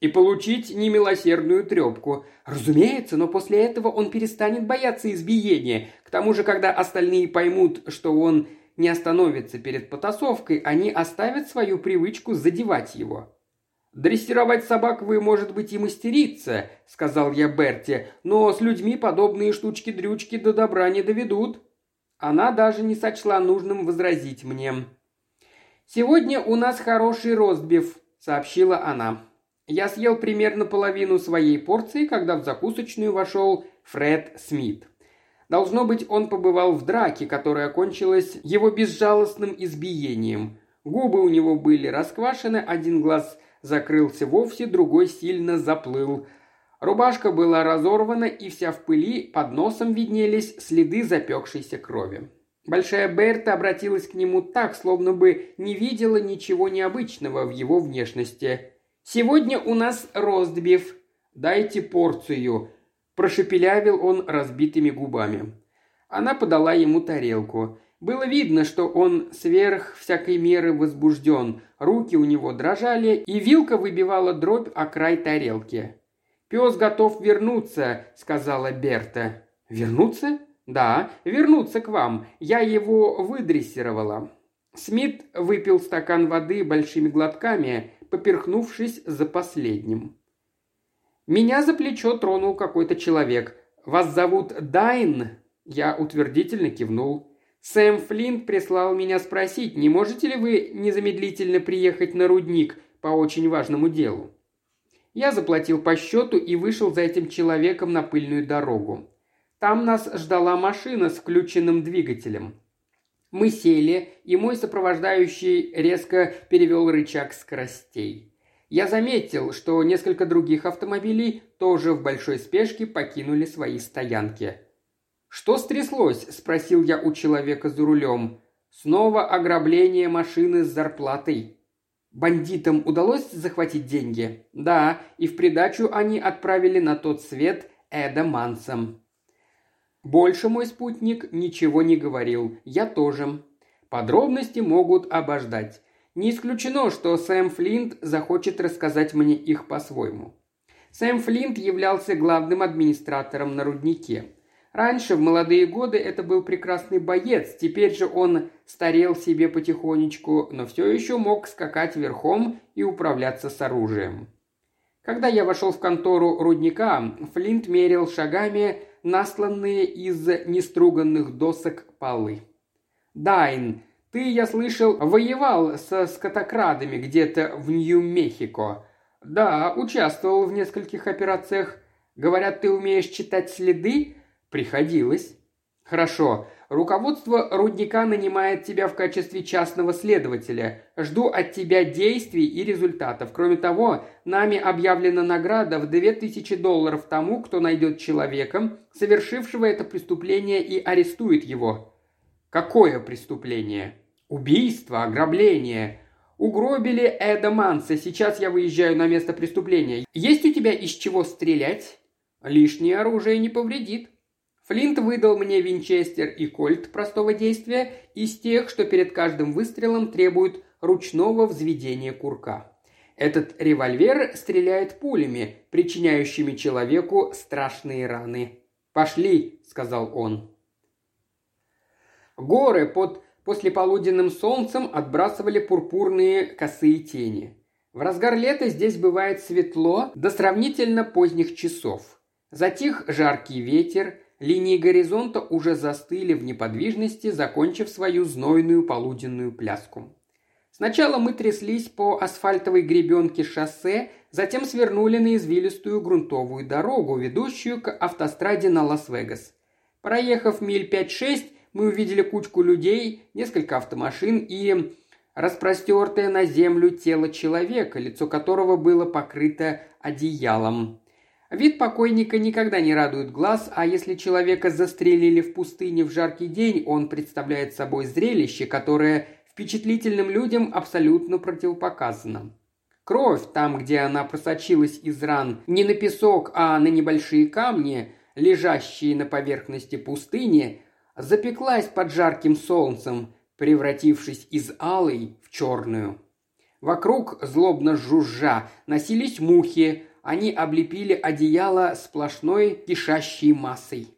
и получить немилосердную трепку. Разумеется, но после этого он перестанет бояться избиения. К тому же, когда остальные поймут, что он не остановится перед потасовкой, они оставят свою привычку задевать его. «Дрессировать собак вы, может быть, и мастерица», — сказал я Берти, «но с людьми подобные штучки-дрючки до добра не доведут». Она даже не сочла нужным возразить мне. «Сегодня у нас хороший ростбиф», — сообщила она. Я съел примерно половину своей порции, когда в закусочную вошел Фред Смит. Должно быть, он побывал в драке, которая окончилась его безжалостным избиением. Губы у него были расквашены, один глаз закрылся вовсе, другой сильно заплыл. Рубашка была разорвана, и вся в пыли, под носом виднелись следы запекшейся крови. Большая Берта обратилась к нему так, словно бы не видела ничего необычного в его внешности. «Сегодня у нас ростбиф. Дайте порцию», – прошепелявил он разбитыми губами. Она подала ему тарелку. Было видно, что он сверх всякой меры возбужден, руки у него дрожали, и вилка выбивала дробь о край тарелки. «Пес готов вернуться», – сказала Берта. «Вернуться?» «Да, вернуться к вам. Я его выдрессировала». Смит выпил стакан воды большими глотками, поперхнувшись за последним. Меня за плечо тронул какой-то человек. «Вас зовут Дайн?» Я утвердительно кивнул. «Сэм Флинт прислал меня спросить, не можете ли вы незамедлительно приехать на рудник по очень важному делу?» Я заплатил по счету и вышел за этим человеком на пыльную дорогу. Там нас ждала машина с включенным двигателем. Мы сели, и мой сопровождающий резко перевел рычаг скоростей. Я заметил, что несколько других автомобилей тоже в большой спешке покинули свои стоянки. «Что стряслось?» – спросил я у человека за рулем. «Снова ограбление машины с зарплатой». Бандитам удалось захватить деньги? Да, и в придачу они отправили на тот свет Эда Мансом. Больше мой спутник ничего не говорил, я тоже. Подробности могут обождать. Не исключено, что Сэм Флинт захочет рассказать мне их по-своему. Сэм Флинт являлся главным администратором на руднике. Раньше, в молодые годы, это был прекрасный боец, теперь же он старел себе потихонечку, но все еще мог скакать верхом и управляться с оружием. Когда я вошел в контору рудника, Флинт мерил шагами насланные из неструганных досок полы. «Дайн, ты, я слышал, воевал со скотокрадами где-то в Нью-Мехико». «Да, участвовал в нескольких операциях. Говорят, ты умеешь читать следы?» «Приходилось». «Хорошо. Руководство рудника нанимает тебя в качестве частного следователя. Жду от тебя действий и результатов. Кроме того, нами объявлена награда в 2000 долларов тому, кто найдет человека, совершившего это преступление и арестует его». «Какое преступление?» «Убийство, ограбление», Угробили Эда Манса. Сейчас я выезжаю на место преступления. Есть у тебя из чего стрелять? Лишнее оружие не повредит. Флинт выдал мне винчестер и кольт простого действия из тех, что перед каждым выстрелом требуют ручного взведения курка. Этот револьвер стреляет пулями, причиняющими человеку страшные раны. «Пошли», — сказал он. Горы под послеполуденным солнцем отбрасывали пурпурные косые тени. В разгар лета здесь бывает светло до сравнительно поздних часов. Затих жаркий ветер, Линии горизонта уже застыли в неподвижности, закончив свою знойную полуденную пляску. Сначала мы тряслись по асфальтовой гребенке шоссе, затем свернули на извилистую грунтовую дорогу, ведущую к автостраде на Лас-Вегас. Проехав миль 5-6, мы увидели кучку людей, несколько автомашин и распростертое на землю тело человека, лицо которого было покрыто одеялом. Вид покойника никогда не радует глаз, а если человека застрелили в пустыне в жаркий день, он представляет собой зрелище, которое впечатлительным людям абсолютно противопоказано. Кровь, там, где она просочилась из ран, не на песок, а на небольшие камни, лежащие на поверхности пустыни, запеклась под жарким солнцем, превратившись из алой в черную. Вокруг, злобно жужжа, носились мухи. Они облепили одеяло сплошной кишащей массой.